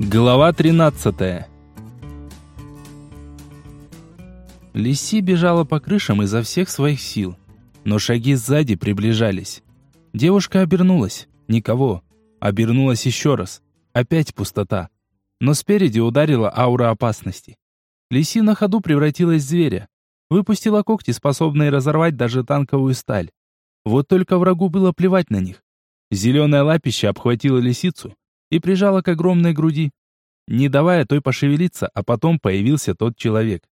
Глава 13. Лиси бежала по крышам изо всех своих сил, но шаги сзади приближались. Девушка обернулась. Никого. Обернулась еще раз. Опять пустота. Но спереди ударила аура опасности. Лиси на ходу превратилась в зверя. Выпустила когти, способные разорвать даже танковую сталь. Вот только врагу было плевать на них. Зеленое лапище обхватило лисицу и прижало к огромной груди, не давая той пошевелиться, а потом появился тот человек.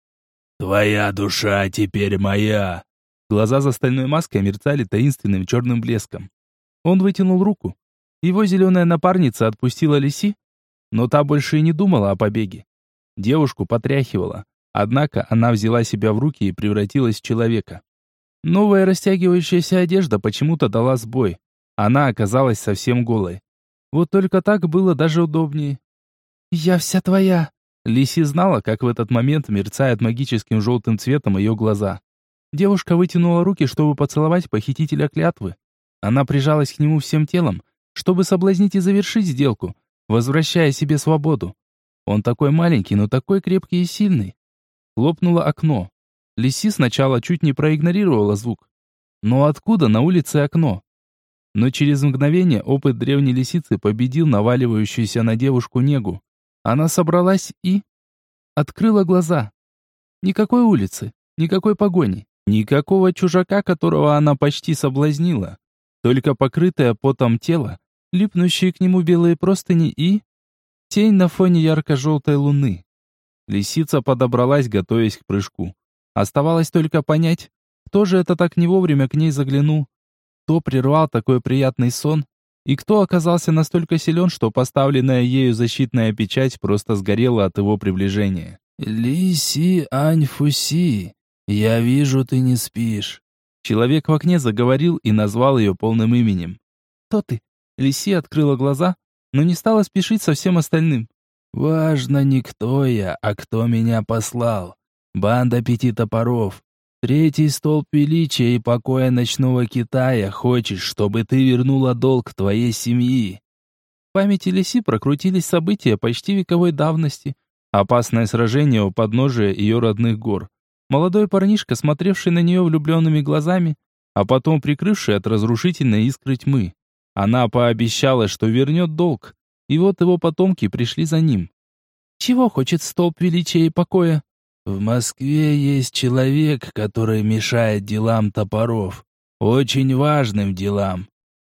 «Твоя душа теперь моя!» Глаза за стальной маской мерцали таинственным черным блеском. Он вытянул руку. Его зеленая напарница отпустила лиси, но та больше и не думала о побеге. Девушку потряхивала, однако она взяла себя в руки и превратилась в человека. Новая растягивающаяся одежда почему-то дала сбой. Она оказалась совсем голой. Вот только так было даже удобнее. «Я вся твоя!» Лиси знала, как в этот момент мерцают магическим желтым цветом ее глаза. Девушка вытянула руки, чтобы поцеловать похитителя клятвы. Она прижалась к нему всем телом, чтобы соблазнить и завершить сделку, возвращая себе свободу. Он такой маленький, но такой крепкий и сильный. Хлопнуло окно. Лиси сначала чуть не проигнорировала звук. Но откуда на улице окно? Но через мгновение опыт древней лисицы победил наваливающуюся на девушку негу. Она собралась и... Открыла глаза. Никакой улицы, никакой погони, никакого чужака, которого она почти соблазнила. Только покрытое потом тело, липнущие к нему белые простыни и... Тень на фоне ярко-желтой луны. Лисица подобралась, готовясь к прыжку. Оставалось только понять, кто же это так не вовремя к ней заглянул, кто прервал такой приятный сон, и кто оказался настолько силен, что поставленная ею защитная печать просто сгорела от его приближения. «Лиси Аньфуси, я вижу, ты не спишь». Человек в окне заговорил и назвал ее полным именем. «Кто ты?» Лиси открыла глаза, но не стала спешить со всем остальным. «Важно не кто я, а кто меня послал. Банда пяти топоров. Третий столб величия и покоя ночного Китая хочешь, чтобы ты вернула долг твоей семьи. В памяти Лиси прокрутились события почти вековой давности. Опасное сражение у подножия ее родных гор. Молодой парнишка, смотревший на нее влюбленными глазами, а потом прикрывший от разрушительной искры тьмы. Она пообещала, что вернет долг, и вот его потомки пришли за ним. Чего хочет столб величия и покоя? В Москве есть человек, который мешает делам топоров. Очень важным делам.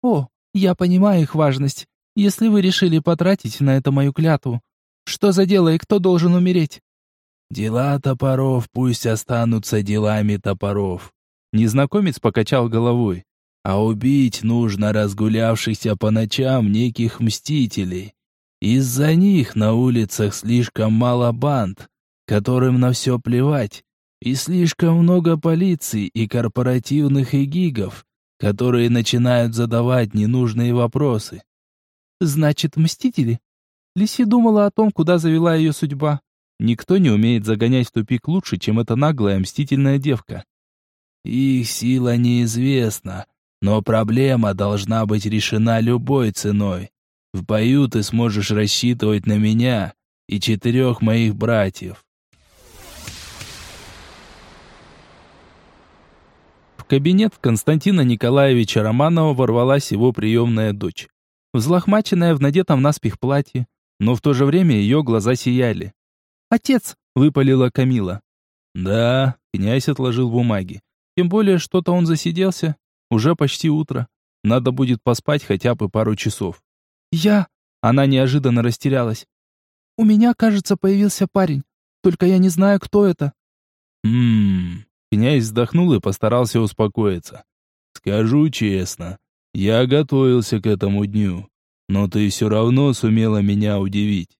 О, я понимаю их важность. Если вы решили потратить на это мою клятву, что за дело и кто должен умереть? Дела топоров пусть останутся делами топоров. Незнакомец покачал головой. А убить нужно разгулявшихся по ночам неких мстителей. Из-за них на улицах слишком мало банд которым на все плевать, и слишком много полиции и корпоративных эгигов, которые начинают задавать ненужные вопросы. Значит, мстители? Лиси думала о том, куда завела ее судьба. Никто не умеет загонять в тупик лучше, чем эта наглая мстительная девка. Их сила неизвестна, но проблема должна быть решена любой ценой. В бою ты сможешь рассчитывать на меня и четырех моих братьев. Кабинет Константина Николаевича Романова ворвалась его приемная дочь. Взлохмаченная в надетом наспех платье, но в то же время ее глаза сияли. «Отец!» — выпалила Камила. «Да», — князь отложил бумаги. «Тем более что-то он засиделся. Уже почти утро. Надо будет поспать хотя бы пару часов». «Я...» — она неожиданно растерялась. «У меня, кажется, появился парень. Только я не знаю, кто это». «Ммм...» Князь вздохнул и постарался успокоиться. «Скажу честно, я готовился к этому дню, но ты все равно сумела меня удивить.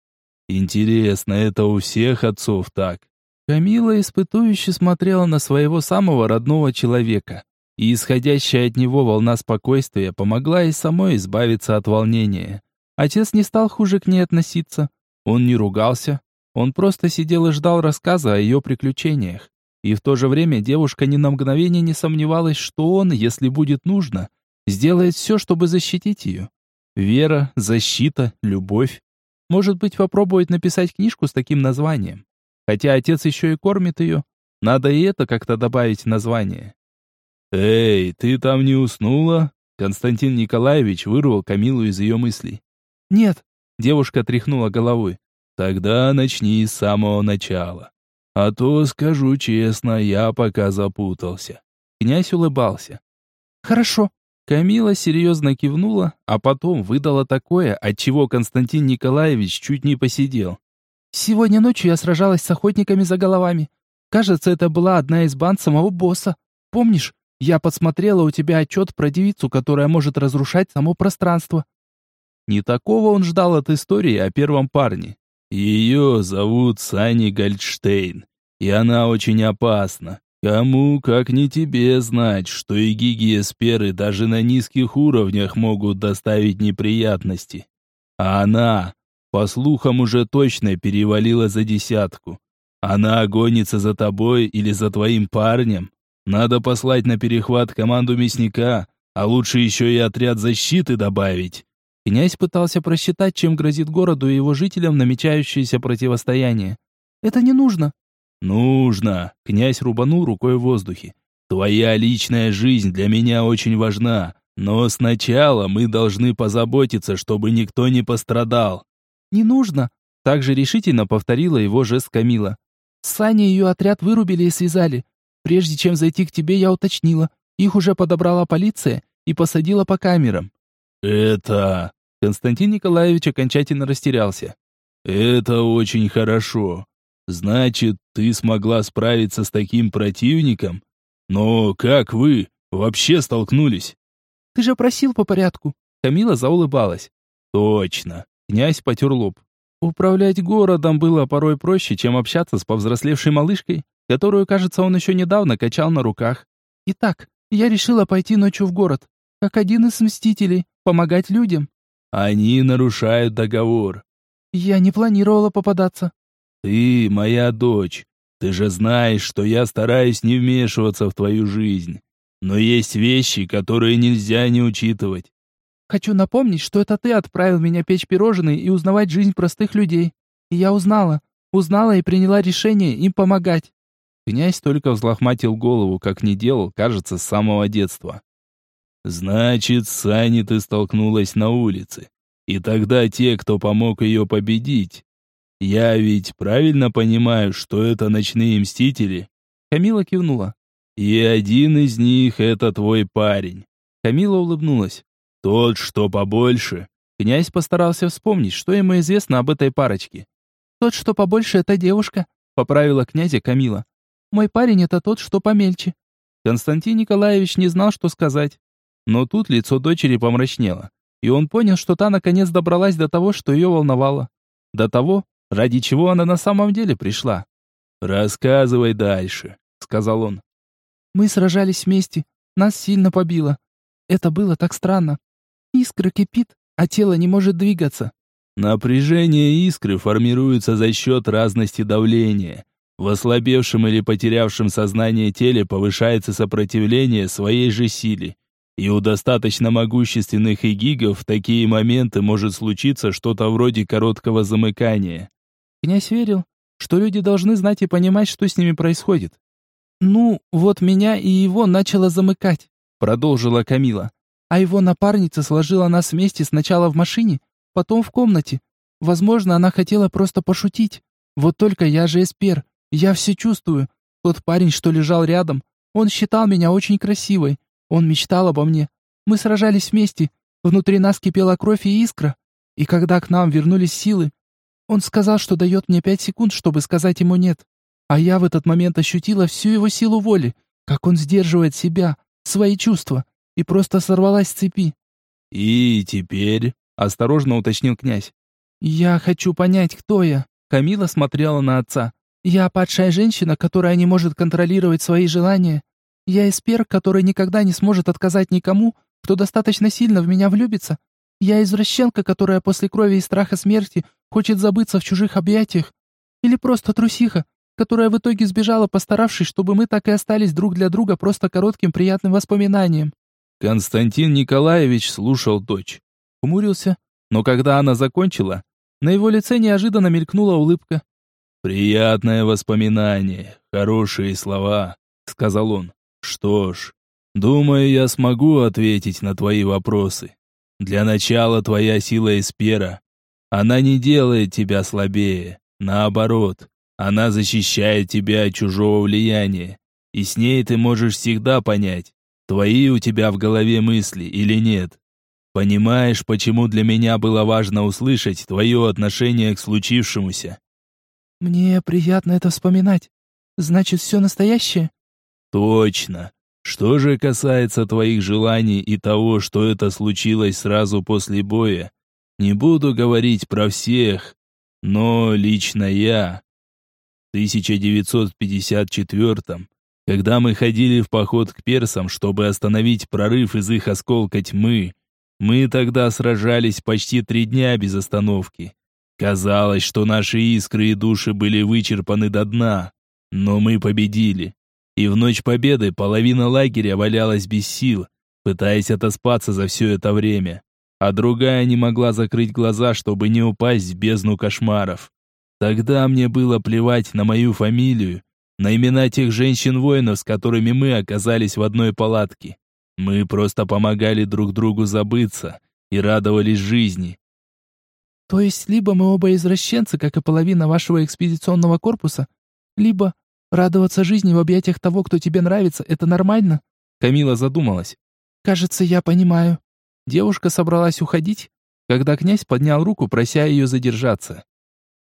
Интересно, это у всех отцов так?» Камила испытующе смотрела на своего самого родного человека, и исходящая от него волна спокойствия помогла ей самой избавиться от волнения. Отец не стал хуже к ней относиться. Он не ругался, он просто сидел и ждал рассказа о ее приключениях. И в то же время девушка ни на мгновение не сомневалась, что он, если будет нужно, сделает все, чтобы защитить ее. Вера, защита, любовь. Может быть, попробовать написать книжку с таким названием. Хотя отец еще и кормит ее. Надо и это как-то добавить название. «Эй, ты там не уснула?» Константин Николаевич вырвал Камилу из ее мыслей. «Нет», — девушка тряхнула головой. «Тогда начни с самого начала. А то, скажу честно, я пока запутался». Князь улыбался. «Хорошо». Камила серьезно кивнула, а потом выдала такое, от чего Константин Николаевич чуть не посидел. «Сегодня ночью я сражалась с охотниками за головами. Кажется, это была одна из банд самого босса. Помнишь, я подсмотрела у тебя отчет про девицу, которая может разрушать само пространство». Не такого он ждал от истории о первом парне. «Ее зовут Сани Гольдштейн, и она очень опасна. Кому, как не тебе, знать, что и гигиесперы даже на низких уровнях могут доставить неприятности. А она, по слухам, уже точно перевалила за десятку. Она гонится за тобой или за твоим парнем. Надо послать на перехват команду мясника, а лучше еще и отряд защиты добавить. Князь пытался просчитать, чем грозит городу и его жителям намечающееся противостояние. «Это не нужно», «Нужно!» — князь рубанул рукой в воздухе. «Твоя личная жизнь для меня очень важна, но сначала мы должны позаботиться, чтобы никто не пострадал». «Не нужно!» — также решительно повторила его жест Камила. «Саня и ее отряд вырубили и связали. Прежде чем зайти к тебе, я уточнила. Их уже подобрала полиция и посадила по камерам». «Это...» Константин Николаевич окончательно растерялся. «Это очень хорошо. Значит, ты смогла справиться с таким противником? Но как вы вообще столкнулись? Ты же просил по порядку. Камила заулыбалась. Точно. Князь потер лоб. Управлять городом было порой проще, чем общаться с повзрослевшей малышкой, которую, кажется, он еще недавно качал на руках. Итак, я решила пойти ночью в город, как один из мстителей, помогать людям. Они нарушают договор. Я не планировала попадаться. Ты моя дочь. Ты же знаешь, что я стараюсь не вмешиваться в твою жизнь. Но есть вещи, которые нельзя не учитывать. Хочу напомнить, что это ты отправил меня печь пирожные и узнавать жизнь простых людей. И я узнала. Узнала и приняла решение им помогать. Князь только взлохматил голову, как не делал, кажется, с самого детства. Значит, с Саней ты столкнулась на улице. И тогда те, кто помог ее победить, «Я ведь правильно понимаю, что это ночные мстители?» Камила кивнула. «И один из них — это твой парень». Камила улыбнулась. «Тот, что побольше». Князь постарался вспомнить, что ему известно об этой парочке. «Тот, что побольше, это девушка», — поправила князя Камила. «Мой парень — это тот, что помельче». Константин Николаевич не знал, что сказать. Но тут лицо дочери помрачнело, и он понял, что та наконец добралась до того, что ее волновало. До того, Ради чего она на самом деле пришла? «Рассказывай дальше», — сказал он. «Мы сражались вместе. Нас сильно побило. Это было так странно. Искра кипит, а тело не может двигаться». Напряжение искры формируется за счет разности давления. В ослабевшем или потерявшем сознание теле повышается сопротивление своей же силе. И у достаточно могущественных игигов в такие моменты может случиться что-то вроде короткого замыкания. Князь верил, что люди должны знать и понимать, что с ними происходит. «Ну, вот меня и его начало замыкать», — продолжила Камила. «А его напарница сложила нас вместе сначала в машине, потом в комнате. Возможно, она хотела просто пошутить. Вот только я же эспер, я все чувствую. Тот парень, что лежал рядом, он считал меня очень красивой. Он мечтал обо мне. Мы сражались вместе. Внутри нас кипела кровь и искра. И когда к нам вернулись силы, он сказал, что дает мне пять секунд, чтобы сказать ему «нет». А я в этот момент ощутила всю его силу воли, как он сдерживает себя, свои чувства, и просто сорвалась с цепи. «И теперь?» — осторожно уточнил князь. «Я хочу понять, кто я». Камила смотрела на отца. «Я падшая женщина, которая не может контролировать свои желания. Я эспер, который никогда не сможет отказать никому, кто достаточно сильно в меня влюбится. Я извращенка, которая после крови и страха смерти хочет забыться в чужих объятиях. Или просто трусиха, которая в итоге сбежала, постаравшись, чтобы мы так и остались друг для друга просто коротким приятным воспоминанием. Константин Николаевич слушал дочь. Хмурился, но когда она закончила, На его лице неожиданно мелькнула улыбка. «Приятное воспоминание, хорошие слова», — сказал он. «Что ж, думаю, я смогу ответить на твои вопросы. Для начала твоя сила эспера. Она не делает тебя слабее. Наоборот, она защищает тебя от чужого влияния. И с ней ты можешь всегда понять, твои у тебя в голове мысли или нет. Понимаешь, почему для меня было важно услышать твое отношение к случившемуся? Мне приятно это вспоминать. Значит, все настоящее? Точно. Что же касается твоих желаний и того, что это случилось сразу после боя, не буду говорить про всех, но лично я... В 1954 когда мы ходили в поход к персам, чтобы остановить прорыв из их осколка тьмы, мы тогда сражались почти три дня без остановки. Казалось, что наши искры и души были вычерпаны до дна, но мы победили. И в ночь победы половина лагеря валялась без сил, пытаясь отоспаться за все это время, а другая не могла закрыть глаза, чтобы не упасть в бездну кошмаров. Тогда мне было плевать на мою фамилию, на имена тех женщин-воинов, с которыми мы оказались в одной палатке. Мы просто помогали друг другу забыться и радовались жизни. То есть либо мы оба извращенцы, как и половина вашего экспедиционного корпуса, либо радоваться жизни в объятиях того, кто тебе нравится, это нормально? Камила задумалась. Кажется, я понимаю. Девушка собралась уходить, когда князь поднял руку, прося ее задержаться.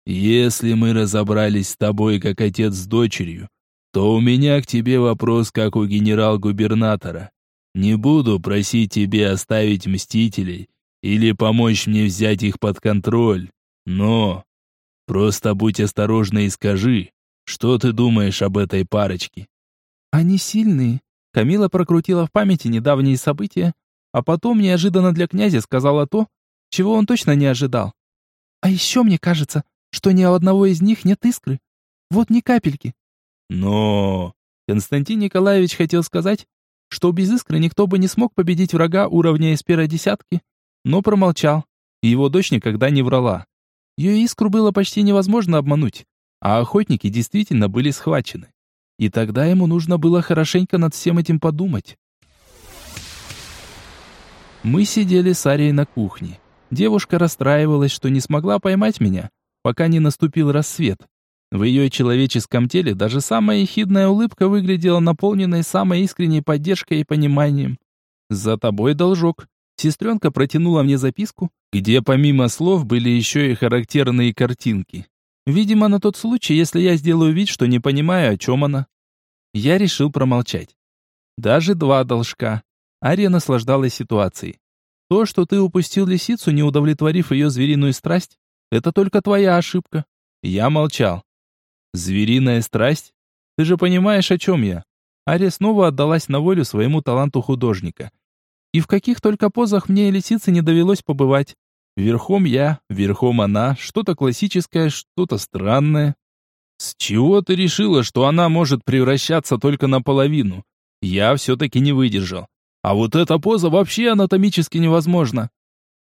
Если мы разобрались с тобой как отец с дочерью, то у меня к тебе вопрос как у генерал-губернатора. Не буду просить тебе оставить мстителей или помочь мне взять их под контроль. Но просто будь осторожна и скажи, что ты думаешь об этой парочке? Они сильные. Камила прокрутила в памяти недавние события, а потом неожиданно для князя сказала то, чего он точно не ожидал. А еще мне кажется, что ни у одного из них нет искры. Вот ни капельки. Но... Константин Николаевич хотел сказать, что без искры никто бы не смог победить врага уровня эспера десятки, но промолчал. Его дочь никогда не врала. Ее искру было почти невозможно обмануть, а охотники действительно были схвачены. И тогда ему нужно было хорошенько над всем этим подумать. Мы сидели с Арией на кухне. Девушка расстраивалась, что не смогла поймать меня, пока не наступил рассвет. В ее человеческом теле даже самая ехидная улыбка выглядела наполненной самой искренней поддержкой и пониманием. «За тобой должок», Сестренка протянула мне записку, где помимо слов были еще и характерные картинки. Видимо, на тот случай, если я сделаю вид, что не понимаю, о чем она. Я решил промолчать. Даже два должка. Ария наслаждалась ситуацией. То, что ты упустил лисицу, не удовлетворив ее звериную страсть, это только твоя ошибка. Я молчал. Звериная страсть? Ты же понимаешь, о чем я. Ария снова отдалась на волю своему таланту художника. И в каких только позах мне и лисице не довелось побывать. Верхом я, верхом она, что-то классическое, что-то странное. С чего ты решила, что она может превращаться только наполовину? Я все-таки не выдержал. А вот эта поза вообще анатомически невозможна.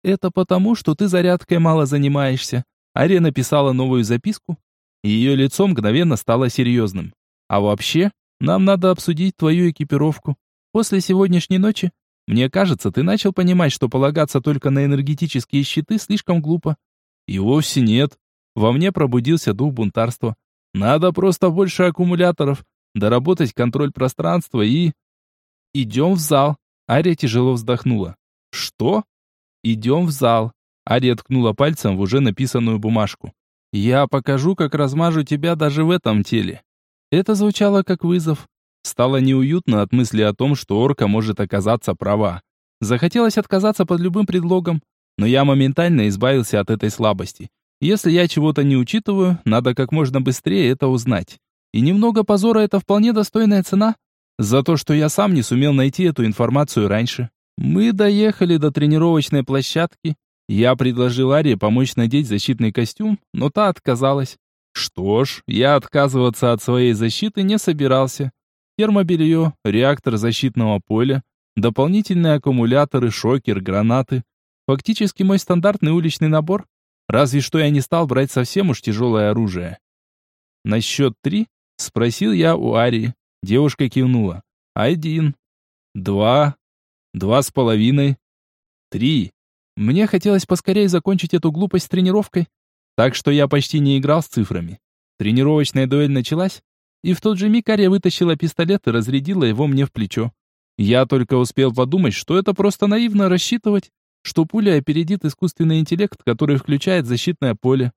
Это потому, что ты зарядкой мало занимаешься. Ария написала новую записку, и ее лицо мгновенно стало серьезным. А вообще, нам надо обсудить твою экипировку. После сегодняшней ночи мне кажется, ты начал понимать, что полагаться только на энергетические щиты слишком глупо. И вовсе нет. Во мне пробудился дух бунтарства. Надо просто больше аккумуляторов, доработать контроль пространства и... Идем в зал. Ария тяжело вздохнула. Что? Идем в зал. Ария ткнула пальцем в уже написанную бумажку. Я покажу, как размажу тебя даже в этом теле. Это звучало как вызов. Стало неуютно от мысли о том, что орка может оказаться права. Захотелось отказаться под любым предлогом, но я моментально избавился от этой слабости. Если я чего-то не учитываю, надо как можно быстрее это узнать. И немного позора это вполне достойная цена за то, что я сам не сумел найти эту информацию раньше. Мы доехали до тренировочной площадки. Я предложил Аре помочь надеть защитный костюм, но та отказалась. Что ж, я отказываться от своей защиты не собирался термобелье, реактор защитного поля, дополнительные аккумуляторы, шокер, гранаты. Фактически мой стандартный уличный набор. Разве что я не стал брать совсем уж тяжелое оружие. На счет три спросил я у Арии. Девушка кивнула. Один. Два. Два с половиной. Три. Мне хотелось поскорее закончить эту глупость с тренировкой, так что я почти не играл с цифрами. Тренировочная дуэль началась, и в тот же миг Ария вытащила пистолет и разрядила его мне в плечо. Я только успел подумать, что это просто наивно рассчитывать, что пуля опередит искусственный интеллект, который включает защитное поле.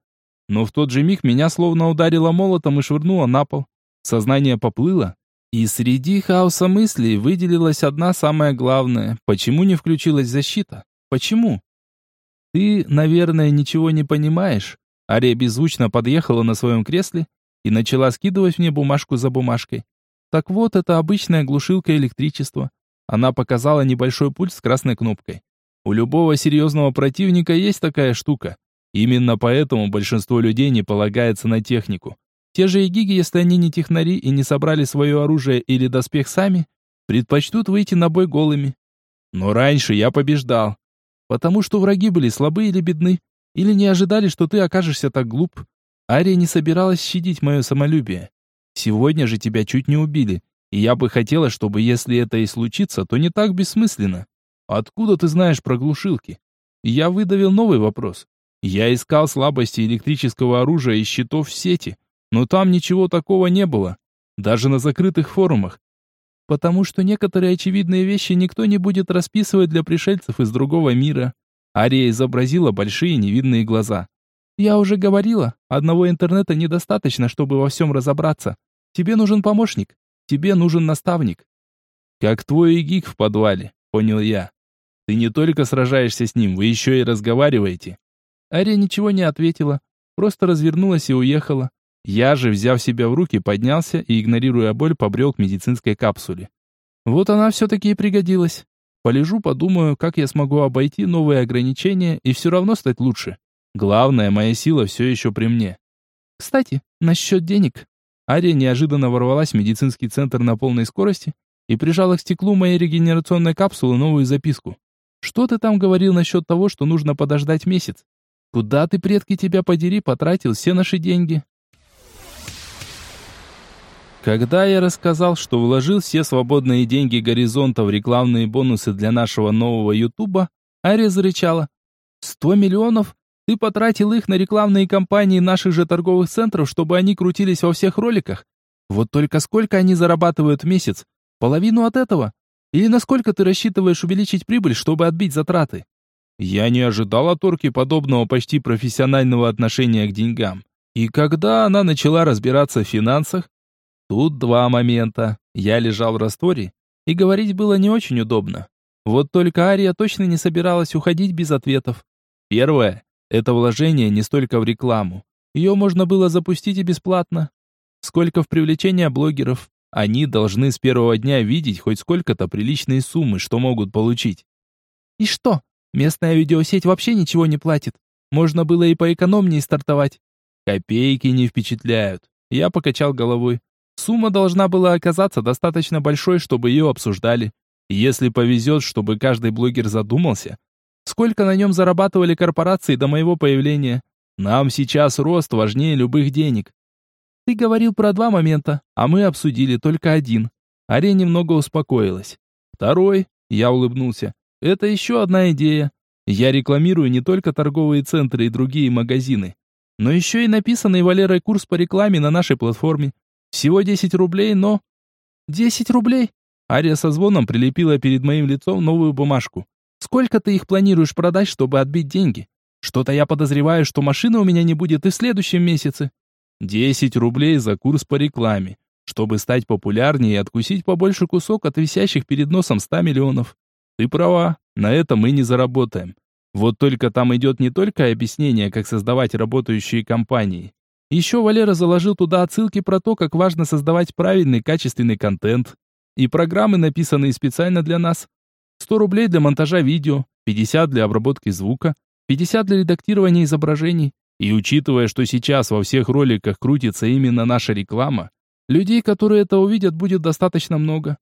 Но в тот же миг меня словно ударило молотом и швырнуло на пол. Сознание поплыло, и среди хаоса мыслей выделилась одна самая главная. Почему не включилась защита? Почему? Ты, наверное, ничего не понимаешь. Ария беззвучно подъехала на своем кресле и начала скидывать мне бумажку за бумажкой. Так вот, это обычная глушилка электричества. Она показала небольшой пульт с красной кнопкой. У любого серьезного противника есть такая штука. Именно поэтому большинство людей не полагается на технику. Те же игиги, если они не технари и не собрали свое оружие или доспех сами, предпочтут выйти на бой голыми. Но раньше я побеждал. Потому что враги были слабы или бедны, или не ожидали, что ты окажешься так глуп. Ария не собиралась щадить мое самолюбие. Сегодня же тебя чуть не убили, и я бы хотела, чтобы если это и случится, то не так бессмысленно. Откуда ты знаешь про глушилки? Я выдавил новый вопрос. Я искал слабости электрического оружия и щитов в сети, но там ничего такого не было, даже на закрытых форумах. Потому что некоторые очевидные вещи никто не будет расписывать для пришельцев из другого мира. Ария изобразила большие невидные глаза. Я уже говорила, одного интернета недостаточно, чтобы во всем разобраться. Тебе нужен помощник, тебе нужен наставник. Как твой гик в подвале, понял я. Ты не только сражаешься с ним, вы еще и разговариваете. Ария ничего не ответила, просто развернулась и уехала. Я же, взяв себя в руки, поднялся и, игнорируя боль, побрел к медицинской капсуле. Вот она все-таки и пригодилась. Полежу, подумаю, как я смогу обойти новые ограничения и все равно стать лучше. Главное, моя сила все еще при мне. Кстати, насчет денег. Ария неожиданно ворвалась в медицинский центр на полной скорости и прижала к стеклу моей регенерационной капсулы новую записку. Что ты там говорил насчет того, что нужно подождать месяц? Куда ты, предки тебя подери, потратил все наши деньги? Когда я рассказал, что вложил все свободные деньги Горизонта в рекламные бонусы для нашего нового Ютуба, Ария зарычала. «Сто миллионов? Ты потратил их на рекламные кампании наших же торговых центров, чтобы они крутились во всех роликах? Вот только сколько они зарабатывают в месяц? Половину от этого? Или насколько ты рассчитываешь увеличить прибыль, чтобы отбить затраты? Я не ожидал от Орки подобного почти профессионального отношения к деньгам. И когда она начала разбираться в финансах, тут два момента. Я лежал в растворе, и говорить было не очень удобно. Вот только Ария точно не собиралась уходить без ответов. Первое – это вложение не столько в рекламу. Ее можно было запустить и бесплатно. Сколько в привлечение блогеров, они должны с первого дня видеть хоть сколько-то приличные суммы, что могут получить. И что? Местная видеосеть вообще ничего не платит. Можно было и поэкономнее стартовать. Копейки не впечатляют. Я покачал головой. Сумма должна была оказаться достаточно большой, чтобы ее обсуждали. Если повезет, чтобы каждый блогер задумался, сколько на нем зарабатывали корпорации до моего появления. Нам сейчас рост важнее любых денег. Ты говорил про два момента, а мы обсудили только один. Ария немного успокоилась. Второй, я улыбнулся, это еще одна идея. Я рекламирую не только торговые центры и другие магазины, но еще и написанный Валерой курс по рекламе на нашей платформе. Всего 10 рублей, но... 10 рублей? Ария со звоном прилепила перед моим лицом новую бумажку. Сколько ты их планируешь продать, чтобы отбить деньги? Что-то я подозреваю, что машины у меня не будет и в следующем месяце. 10 рублей за курс по рекламе, чтобы стать популярнее и откусить побольше кусок от висящих перед носом 100 миллионов. Ты права, на это мы не заработаем. Вот только там идет не только объяснение, как создавать работающие компании. Еще Валера заложил туда отсылки про то, как важно создавать правильный качественный контент. И программы, написанные специально для нас. 100 рублей для монтажа видео, 50 для обработки звука, 50 для редактирования изображений, и учитывая, что сейчас во всех роликах крутится именно наша реклама, людей, которые это увидят, будет достаточно много.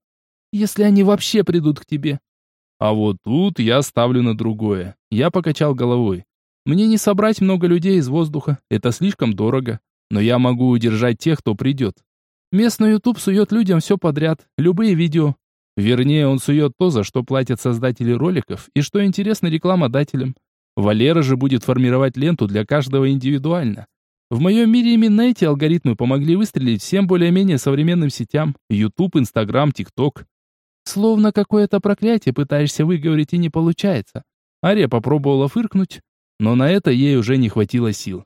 Если они вообще придут к тебе. А вот тут я ставлю на другое. Я покачал головой. Мне не собрать много людей из воздуха, это слишком дорого. Но я могу удержать тех, кто придет. Местный YouTube сует людям все подряд, любые видео. Вернее, он сует то, за что платят создатели роликов и что интересно рекламодателям. Валера же будет формировать ленту для каждого индивидуально. В моем мире именно эти алгоритмы помогли выстрелить всем более-менее современным сетям. YouTube, Instagram, TikTok. Словно какое-то проклятие пытаешься выговорить и не получается. Ария попробовала фыркнуть, но на это ей уже не хватило сил.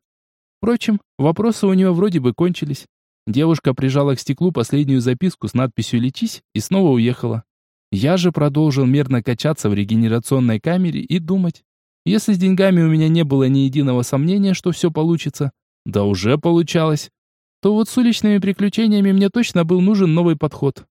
Впрочем, вопросы у нее вроде бы кончились. Девушка прижала к стеклу последнюю записку с надписью «Лечись» и снова уехала. Я же продолжил мерно качаться в регенерационной камере и думать. Если с деньгами у меня не было ни единого сомнения, что все получится, да уже получалось, то вот с уличными приключениями мне точно был нужен новый подход.